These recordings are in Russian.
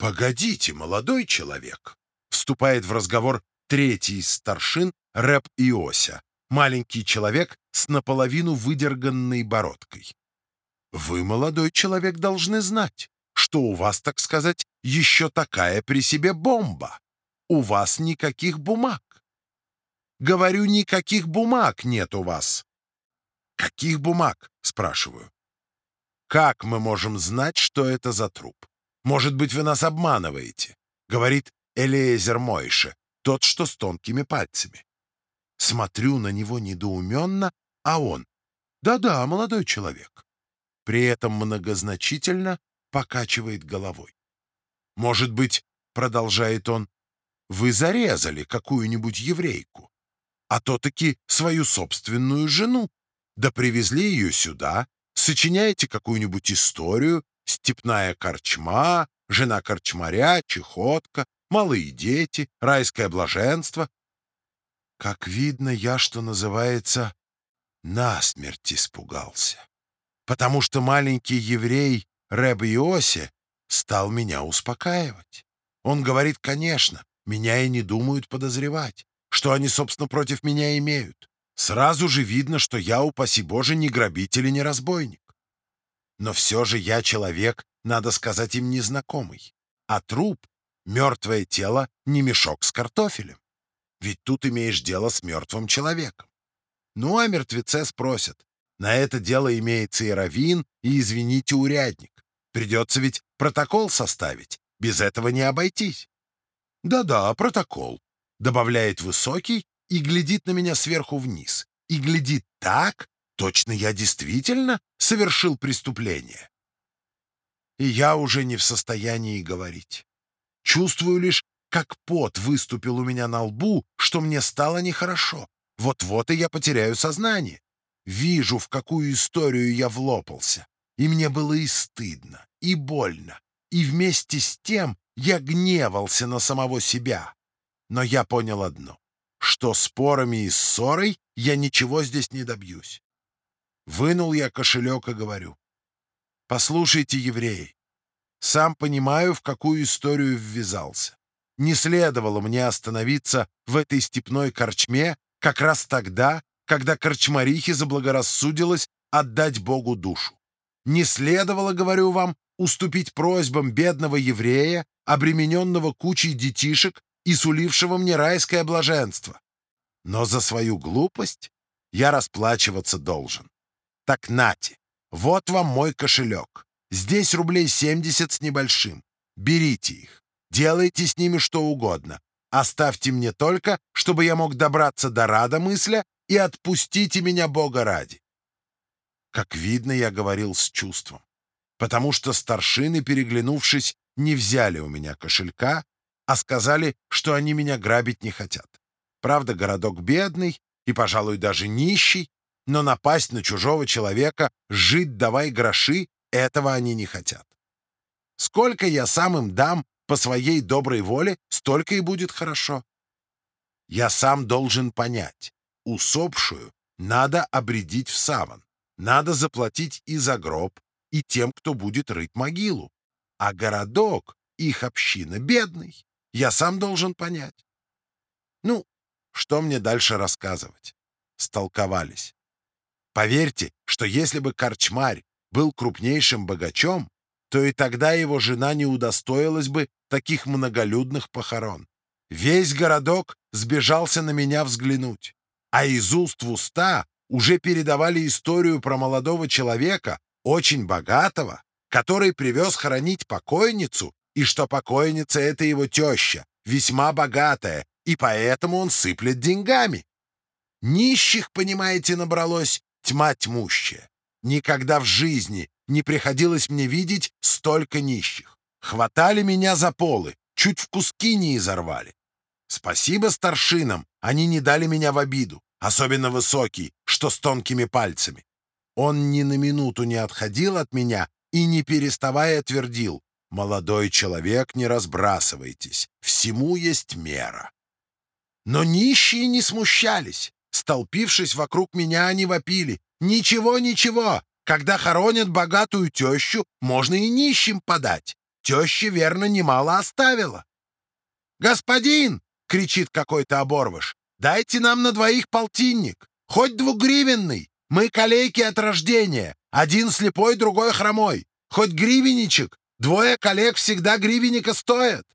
«Погодите, молодой человек!» Вступает в разговор третий из старшин Рэп Иося, маленький человек с наполовину выдерганной бородкой. «Вы, молодой человек, должны знать, что у вас, так сказать, еще такая при себе бомба. У вас никаких бумаг. Говорю, никаких бумаг нет у вас. Каких бумаг? Спрашиваю. Как мы можем знать, что это за труп? Может быть, вы нас обманываете? Говорит Элиезер Мойше, тот, что с тонкими пальцами. Смотрю на него недоуменно, а он. Да-да, молодой человек. При этом многозначительно покачивает головой. Может быть, продолжает он, вы зарезали какую-нибудь еврейку, а то таки свою собственную жену, да привезли ее сюда, сочиняете какую-нибудь историю, степная корчма, жена корчмаря, чехотка, малые дети, райское блаженство. Как видно, я, что называется, насмерть испугался, потому что маленький еврей Рэб Иосе стал меня успокаивать. Он говорит, конечно, меня и не думают подозревать. Что они, собственно, против меня имеют? Сразу же видно, что я, упаси Боже, не грабитель и не разбойник. Но все же я человек, надо сказать им, незнакомый. А труп, мертвое тело, не мешок с картофелем. Ведь тут имеешь дело с мертвым человеком. Ну, а мертвеце спросят. На это дело имеется и равин, и, извините, урядник. Придется ведь протокол составить. Без этого не обойтись. «Да-да, протокол», — добавляет высокий и глядит на меня сверху вниз. И глядит так, точно я действительно совершил преступление. И я уже не в состоянии говорить. Чувствую лишь, как пот выступил у меня на лбу, что мне стало нехорошо. Вот-вот и я потеряю сознание. Вижу, в какую историю я влопался. И мне было и стыдно, и больно. И вместе с тем я гневался на самого себя. Но я понял одно, что спорами и ссорой я ничего здесь не добьюсь. Вынул я кошелек и говорю. «Послушайте, евреи, сам понимаю, в какую историю ввязался. Не следовало мне остановиться в этой степной корчме как раз тогда, когда корчмарихе заблагорассудилось отдать Богу душу. Не следовало, говорю вам, уступить просьбам бедного еврея, обремененного кучей детишек и сулившего мне райское блаженство. Но за свою глупость я расплачиваться должен. Так нате, вот вам мой кошелек. Здесь рублей 70 с небольшим. Берите их, делайте с ними что угодно. Оставьте мне только, чтобы я мог добраться до рада мысля и отпустите меня Бога ради. Как видно, я говорил с чувством потому что старшины, переглянувшись, не взяли у меня кошелька, а сказали, что они меня грабить не хотят. Правда, городок бедный и, пожалуй, даже нищий, но напасть на чужого человека, жить давай гроши, этого они не хотят. Сколько я сам им дам по своей доброй воле, столько и будет хорошо. Я сам должен понять, усопшую надо обредить в саван, надо заплатить и за гроб, и тем, кто будет рыть могилу. А городок, их община, бедный. Я сам должен понять. Ну, что мне дальше рассказывать? Столковались. Поверьте, что если бы Корчмарь был крупнейшим богачом, то и тогда его жена не удостоилась бы таких многолюдных похорон. Весь городок сбежался на меня взглянуть, а из уст в уста уже передавали историю про молодого человека, очень богатого, который привез хоронить покойницу, и что покойница — это его теща, весьма богатая, и поэтому он сыплет деньгами. Нищих, понимаете, набралось тьма тьмущая. Никогда в жизни не приходилось мне видеть столько нищих. Хватали меня за полы, чуть в куски не изорвали. Спасибо старшинам, они не дали меня в обиду, особенно высокий, что с тонкими пальцами. Он ни на минуту не отходил от меня и, не переставая, твердил, «Молодой человек, не разбрасывайтесь, всему есть мера». Но нищие не смущались. Столпившись вокруг меня, они вопили, «Ничего, ничего, когда хоронят богатую тещу, можно и нищим подать. Теща, верно, немало оставила. «Господин!» — кричит какой-то оборвыш. «Дайте нам на двоих полтинник, хоть двугривенный. Мы калейки от рождения, один слепой, другой хромой. Хоть гривенничек, двое коллег всегда гривенника стоят».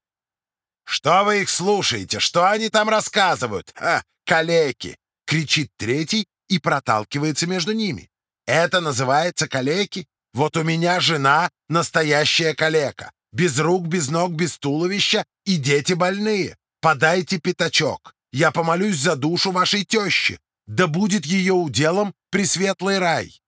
«Что вы их слушаете? Что они там рассказывают? Ха, калеки!» — кричит третий и проталкивается между ними. «Это называется калеки? Вот у меня жена — настоящая калека. Без рук, без ног, без туловища и дети больные. Подайте пятачок. Я помолюсь за душу вашей тещи. Да будет ее уделом пресветлый рай».